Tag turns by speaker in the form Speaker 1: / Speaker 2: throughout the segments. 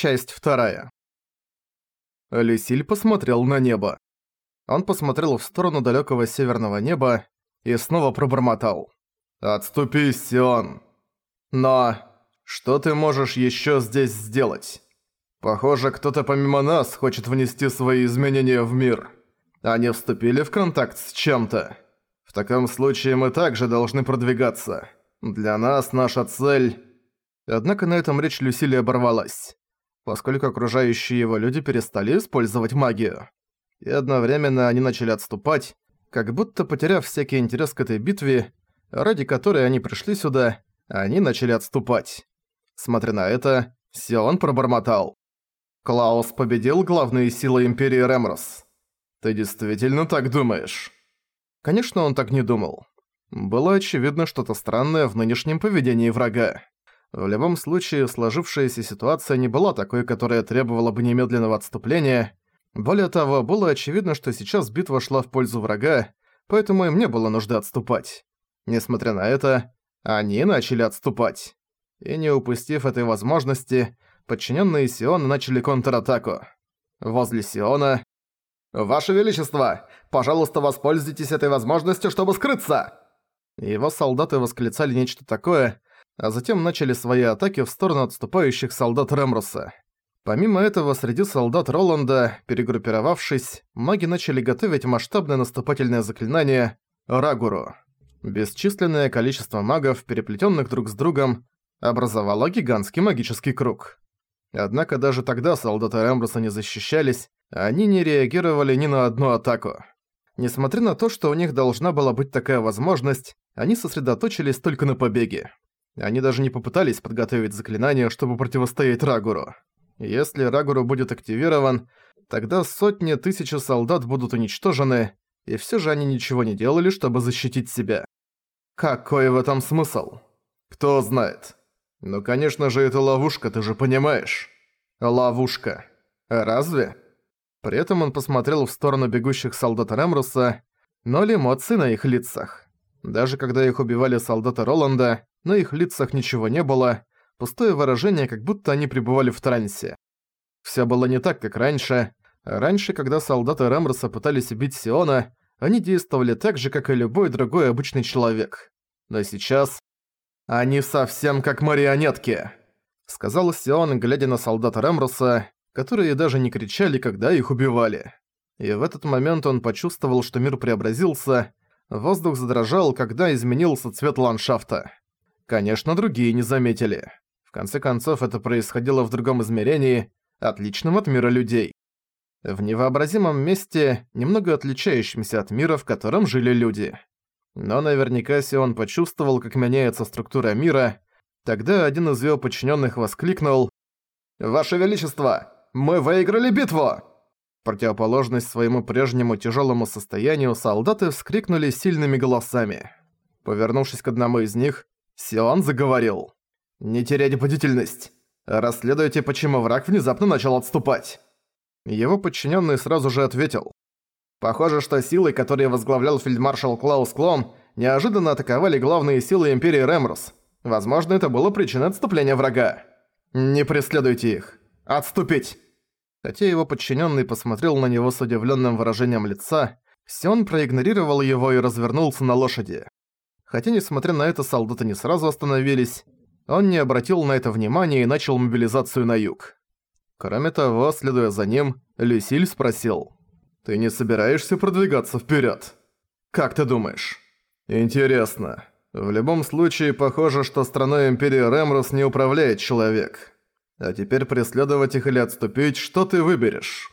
Speaker 1: Часть вторая. Люсиль посмотрел на небо. Он посмотрел в сторону далекого северного неба и снова пробормотал. «Отступи, Сион!» «Но что ты можешь еще здесь сделать? Похоже, кто-то помимо нас хочет внести свои изменения в мир. Они вступили в контакт с чем-то. В таком случае мы также должны продвигаться. Для нас наша цель...» Однако на этом речь Люсили оборвалась поскольку окружающие его люди перестали использовать магию. И одновременно они начали отступать, как будто потеряв всякий интерес к этой битве, ради которой они пришли сюда, они начали отступать. Смотря на это, Сион пробормотал. «Клаус победил главные силы Империи Ремрос. Ты действительно так думаешь?» Конечно, он так не думал. Было очевидно что-то странное в нынешнем поведении врага. В любом случае, сложившаяся ситуация не была такой, которая требовала бы немедленного отступления. Более того, было очевидно, что сейчас битва шла в пользу врага, поэтому им не было нужды отступать. Несмотря на это, они начали отступать. И не упустив этой возможности, подчиненные Сиона начали контратаку. Возле Сиона... «Ваше Величество, пожалуйста, воспользуйтесь этой возможностью, чтобы скрыться!» Его солдаты восклицали нечто такое, а затем начали свои атаки в сторону отступающих солдат Ремруса. Помимо этого, среди солдат Роланда, перегруппировавшись, маги начали готовить масштабное наступательное заклинание «Рагуру». Бесчисленное количество магов, переплетенных друг с другом, образовало гигантский магический круг. Однако даже тогда солдаты Рембруса не защищались, они не реагировали ни на одну атаку. Несмотря на то, что у них должна была быть такая возможность, они сосредоточились только на побеге. Они даже не попытались подготовить заклинание, чтобы противостоять Рагуру. Если Рагуру будет активирован, тогда сотни тысяч солдат будут уничтожены, и все же они ничего не делали, чтобы защитить себя. Какой в этом смысл? Кто знает. Ну, конечно же, это ловушка, ты же понимаешь. Ловушка. Разве? При этом он посмотрел в сторону бегущих солдат Ремруса, ноль эмоций на их лицах. Даже когда их убивали солдаты Роланда, на их лицах ничего не было, пустое выражение, как будто они пребывали в трансе. Всё было не так, как раньше. Раньше, когда солдаты Ремроса пытались убить Сиона, они действовали так же, как и любой другой обычный человек. Но сейчас... «Они совсем как марионетки», — сказал Сион, глядя на солдата Ремруса, которые даже не кричали, когда их убивали. И в этот момент он почувствовал, что мир преобразился, воздух задрожал, когда изменился цвет ландшафта. Конечно, другие не заметили. В конце концов, это происходило в другом измерении, отличном от мира людей. В невообразимом месте, немного отличающемся от мира, в котором жили люди. Но наверняка Сион почувствовал, как меняется структура мира. Тогда один из его подчиненных воскликнул «Ваше Величество, мы выиграли битву!» противоположность своему прежнему тяжелому состоянию солдаты вскрикнули сильными голосами. Повернувшись к одному из них, Сион заговорил. «Не теряйте бдительность. Расследуйте, почему враг внезапно начал отступать». Его подчиненный сразу же ответил. «Похоже, что силы, которые возглавлял фельдмаршал Клаус Клом, неожиданно атаковали главные силы Империи Ремрус. Возможно, это было причиной отступления врага. Не преследуйте их. Отступить!» Хотя его подчиненный посмотрел на него с удивленным выражением лица, Сион проигнорировал его и развернулся на лошади. Хотя, несмотря на это, солдаты не сразу остановились, он не обратил на это внимания и начал мобилизацию на юг. Кроме того, следуя за ним, Люсиль спросил. «Ты не собираешься продвигаться вперед? Как ты думаешь?» «Интересно. В любом случае, похоже, что страной Империи Ремрус не управляет человек. А теперь преследовать их или отступить, что ты выберешь?»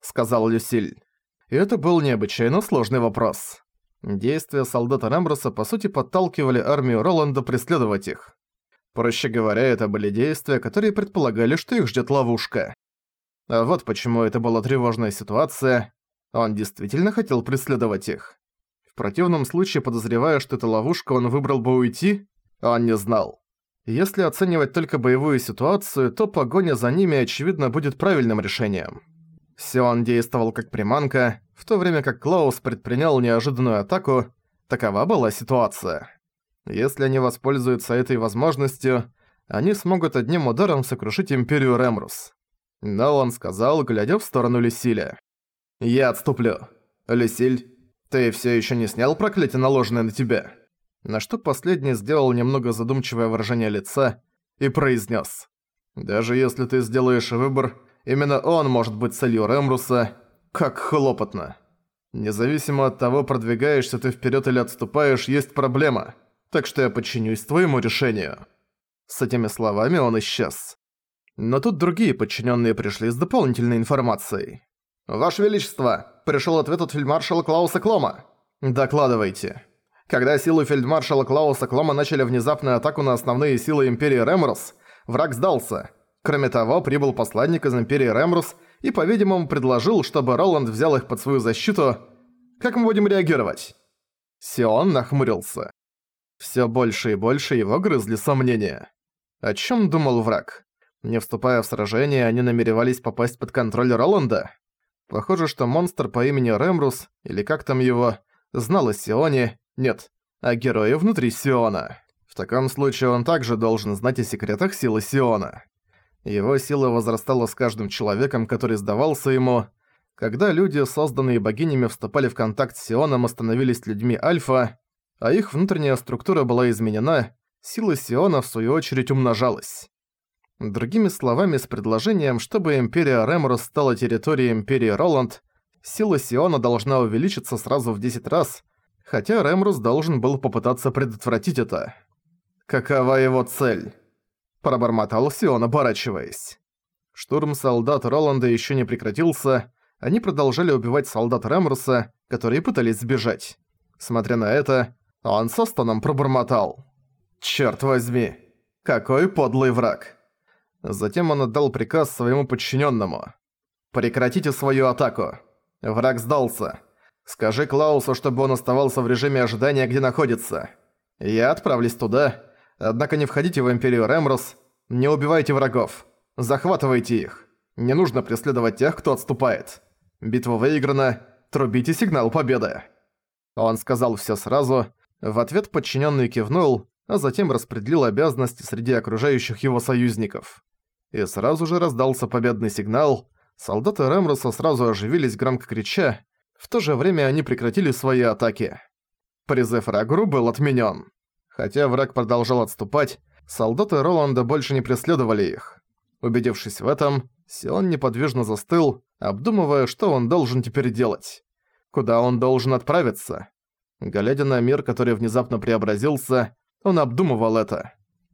Speaker 1: Сказал Люсиль. И это был необычайно сложный вопрос. Действия солдата Рамброса по сути подталкивали армию Роланда преследовать их. Проще говоря, это были действия, которые предполагали, что их ждет ловушка. А вот почему это была тревожная ситуация. Он действительно хотел преследовать их. В противном случае, подозревая, что это ловушка, он выбрал бы уйти, он не знал. Если оценивать только боевую ситуацию, то погоня за ними, очевидно, будет правильным решением. Сион действовал как приманка, в то время как Клаус предпринял неожиданную атаку, такова была ситуация. Если они воспользуются этой возможностью, они смогут одним ударом сокрушить Империю Ремрус. Но он сказал, глядя в сторону Люсиля. «Я отступлю. Люсиль, ты всё ещё не снял проклятие, наложенное на тебя?» На что последний сделал немного задумчивое выражение лица и произнес: «Даже если ты сделаешь выбор, именно он может быть целью Ремруса, как хлопотно. Независимо от того, продвигаешься ты вперед или отступаешь, есть проблема, так что я подчинюсь твоему решению». С этими словами он исчез. Но тут другие подчиненные пришли с дополнительной информацией. «Ваше Величество, пришел ответ от фельдмаршала Клауса Клома. Докладывайте». Когда силы фельдмаршала Клауса Клома начали внезапную атаку на основные силы Империи Ремрус, враг сдался. Кроме того, прибыл посланник из Империи Ремрус и, по-видимому, предложил, чтобы Роланд взял их под свою защиту. Как мы будем реагировать? Сион нахмурился. Всё больше и больше его грызли сомнения. О чём думал враг? Не вступая в сражение, они намеревались попасть под контроль Роланда? Похоже, что монстр по имени Ремрус, или как там его, знал о Сионе нет, а герои внутри Сиона. В таком случае он также должен знать о секретах силы Сиона. Его сила возрастала с каждым человеком, который сдавался ему. Когда люди, созданные богинями, вступали в контакт с Сионом и становились людьми Альфа, а их внутренняя структура была изменена, сила Сиона в свою очередь умножалась. Другими словами, с предложением, чтобы Империя Реморус стала территорией Империи Роланд, сила Сиона должна увеличиться сразу в 10 раз, хотя Рэмрус должен был попытаться предотвратить это. «Какова его цель?» – пробормотал Сион, оборачиваясь. Штурм солдат Роланда еще не прекратился, они продолжали убивать солдат Рэмруса, которые пытались сбежать. Смотря на это, он со стоном пробормотал. «Чёрт возьми! Какой подлый враг!» Затем он отдал приказ своему подчиненному: «Прекратите свою атаку! Враг сдался!» Скажи Клаусу, чтобы он оставался в режиме ожидания, где находится. Я отправлюсь туда, однако не входите в Империю Рэмрус, не убивайте врагов, захватывайте их. Не нужно преследовать тех, кто отступает. Битва выиграна, трубите сигнал победы. Он сказал все сразу, в ответ подчиненный кивнул, а затем распределил обязанности среди окружающих его союзников. И сразу же раздался победный сигнал, солдаты Рэмруса сразу оживились громко крича, в то же время они прекратили свои атаки. Призыв Рагру был отменен. Хотя враг продолжал отступать, солдаты Роланда больше не преследовали их. Убедившись в этом, Сион неподвижно застыл, обдумывая, что он должен теперь делать. Куда он должен отправиться? Глядя на мир, который внезапно преобразился, он обдумывал это.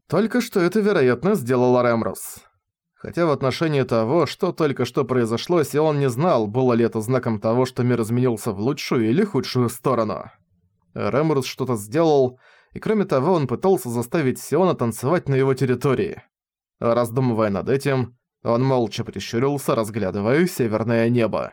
Speaker 1: Только что это, вероятно, сделал Ремрус хотя в отношении того, что только что произошло, Сион не знал, было ли это знаком того, что мир изменился в лучшую или худшую сторону. Рэморус что-то сделал, и кроме того он пытался заставить Сиона танцевать на его территории. Раздумывая над этим, он молча прищурился, разглядывая северное небо.